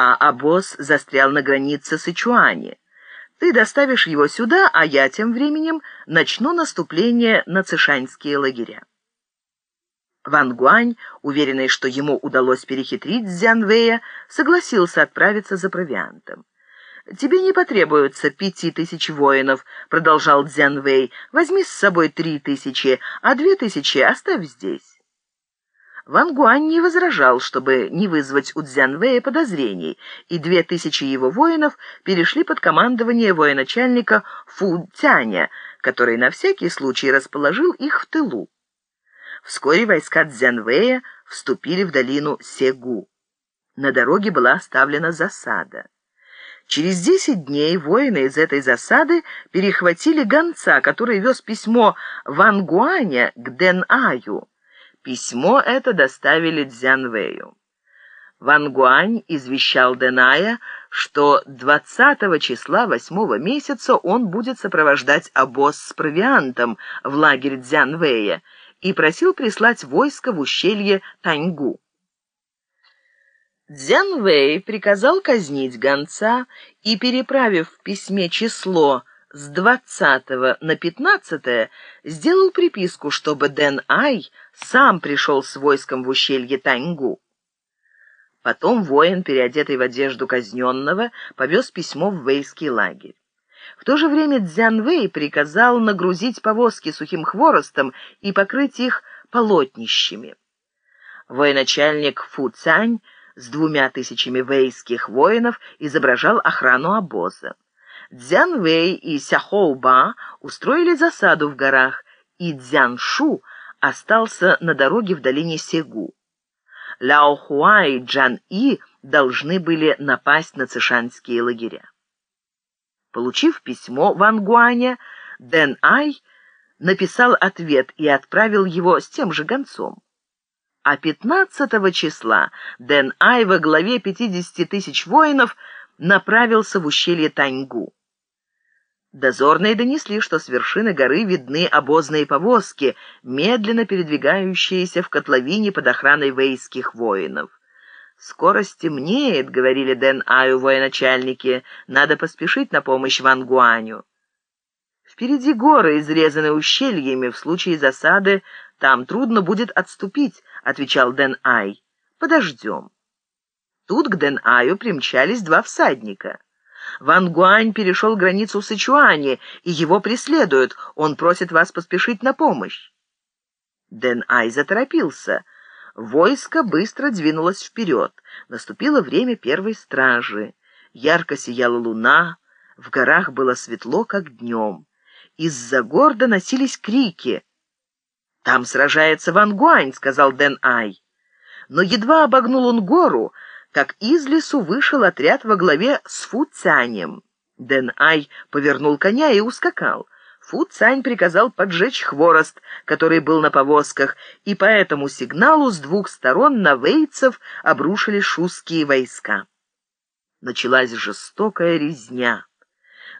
а обоз застрял на границе Сычуани. Ты доставишь его сюда, а я тем временем начну наступление на цишаньские лагеря. Ван Гуань, уверенный, что ему удалось перехитрить Дзянвэя, согласился отправиться за провиантом. «Тебе не потребуется пяти тысяч воинов», — продолжал Дзянвэй. «Возьми с собой три тысячи, а две тысячи оставь здесь». Ван Гуань не возражал, чтобы не вызвать у Цзянвэя подозрений, и две тысячи его воинов перешли под командование военачальника Фу Цяня, который на всякий случай расположил их в тылу. Вскоре войска Цзянвэя вступили в долину Сегу. На дороге была оставлена засада. Через десять дней воины из этой засады перехватили гонца, который вез письмо Ван Гуаня к Дэн-Аю. Письмо это доставили Дзянвэю. Ван Гуань извещал Деная, что 20 числа 8 месяца он будет сопровождать обоз с провиантом в лагерь Дзянвэя и просил прислать войско в ущелье Таньгу. Дзянвэй приказал казнить гонца и, переправив в письме число с 20 на 15 сделал приписку, чтобы Дэн Ай сам пришел с войском в ущелье Таньгу. Потом воин, переодетый в одежду казненного, повез письмо в вейский лагерь. В то же время Цзян Вэй приказал нагрузить повозки сухим хворостом и покрыть их полотнищами. Военачальник Фу Цянь с двумя тысячами вейских воинов изображал охрану обоза. Дзян Вэй и Сяхоуба устроили засаду в горах, и Дзян Шу остался на дороге в долине Сегу. Ляо Хуа и Джан И должны были напасть на цишанские лагеря. Получив письмо Ван Гуаня, Дэн Ай написал ответ и отправил его с тем же гонцом. А 15 числа Дэн Ай во главе 50 тысяч воинов направился в ущелье Таньгу. Дозорные донесли, что с вершины горы видны обозные повозки, медленно передвигающиеся в котловине под охраной вейских воинов. «Скоро стемнеет», — говорили Дэн Аю военачальники, — «надо поспешить на помощь Ван Гуаню». «Впереди горы, изрезанные ущельями, в случае засады там трудно будет отступить», — отвечал Дэн Ай. «Подождем». Тут к Дэн Аю примчались два всадника. Ван Гуань перешел границу Сычуани, и его преследуют. Он просит вас поспешить на помощь. Дэн Ай заторопился. Войско быстро двинулось вперед. Наступило время первой стражи. Ярко сияла луна, в горах было светло, как днем. Из-за гор доносились крики. «Там сражается Ван Гуань», — сказал Дэн Ай. Но едва обогнул он гору, как из лесу вышел отряд во главе с Фу Цянем. Дэн Ай повернул коня и ускакал. Фу Цань приказал поджечь хворост, который был на повозках, и по этому сигналу с двух сторон на вейцев обрушили шуские войска. Началась жестокая резня.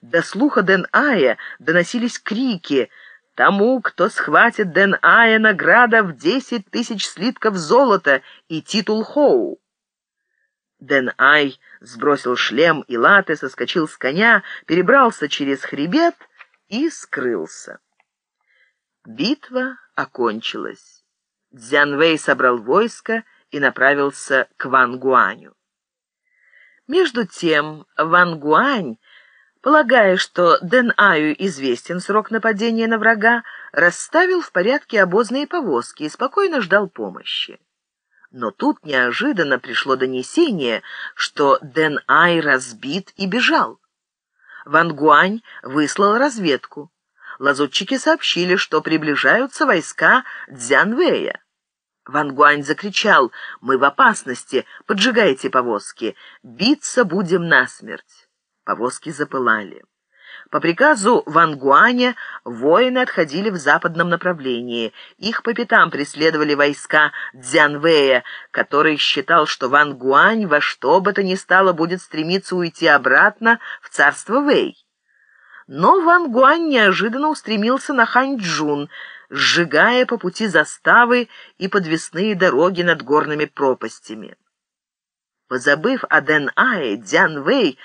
До слуха Дэн Ая доносились крики «Тому, кто схватит Дэн Ая, награда в десять тысяч слитков золота и титул Хоу». Дэн Ай сбросил шлем и латы, соскочил с коня, перебрался через хребет и скрылся. Битва окончилась. Дзянвэй собрал войско и направился к Ван Гуаню. Между тем Ван Гуань, полагая, что Дэн Аю известен срок нападения на врага, расставил в порядке обозные повозки и спокойно ждал помощи. Но тут неожиданно пришло донесение, что Дэн Ай разбит и бежал. Ван Гуань выслал разведку. Лазутчики сообщили, что приближаются войска Дзянвэя. Ван Гуань закричал «Мы в опасности, поджигайте повозки, биться будем насмерть». Повозки запылали. По приказу Ван Гуаня воины отходили в западном направлении. Их по пятам преследовали войска Дзянвэя, который считал, что Ван Гуань во что бы то ни стало будет стремиться уйти обратно в царство Вэй. Но Ван Гуань неожиданно устремился на Ханьчжун, сжигая по пути заставы и подвесные дороги над горными пропастями. Позабыв о Дэн Ае, Дзян Вэй